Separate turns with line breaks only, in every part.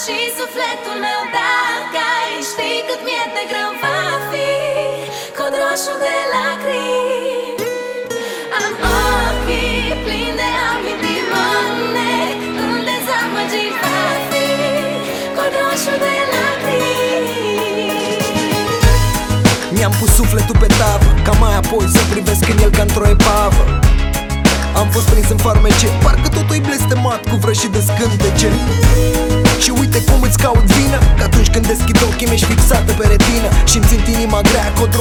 și sufletul meu Dacă ai ști cât mi-e de greu va fi Cod roșu de lacrimi Am ochii plini de amintiri mâne În dezamăgiri va fi Cod roșu de lacrimi
Mi-am pus sufletul pe tavă Ca mai apoi să privesc în el ca într-o epavă. Am fost prins în farmece Parcă totul e blestemat cu vrăși de scântece Și uite cum îți caut vină Că atunci când deschid ochii mi-ești fixată pe retină Și-mi simt inima grea, cod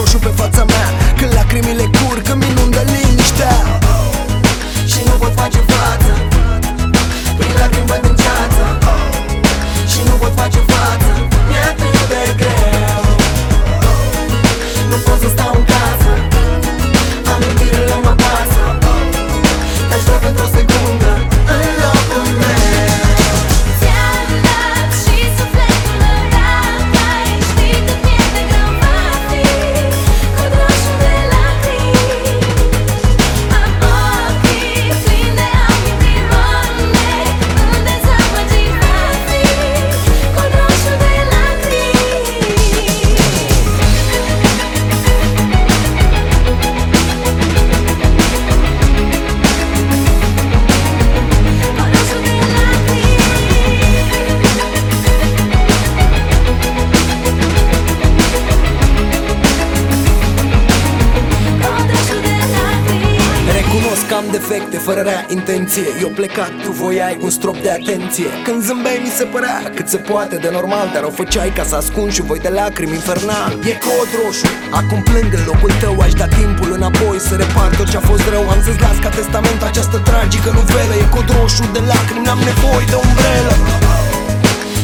am
defecte fără rea intenție. Eu plecat, tu voiai un strop de atenție. Când zâmbeai mi se părea cât se poate de normal Dar o făceai ca să ascund și voi de lacrimi infernal. E cod roșu, acum plâng în locul tău Aș da timpul înapoi să repar tot ce a fost rău. Am să-ți las ca testament această tragică novelă. E cod roșu de lacrimi, n-am nevoie de umbrelă.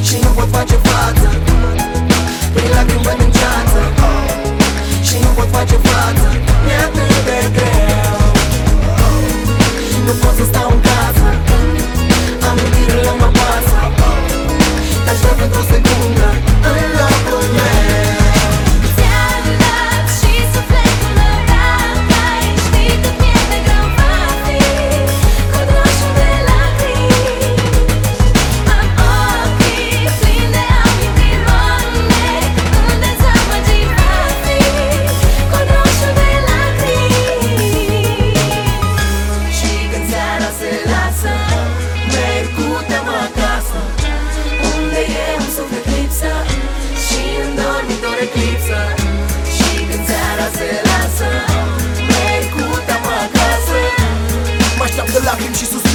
Și nu pot face față Mă așteaptă lacrimi și suspine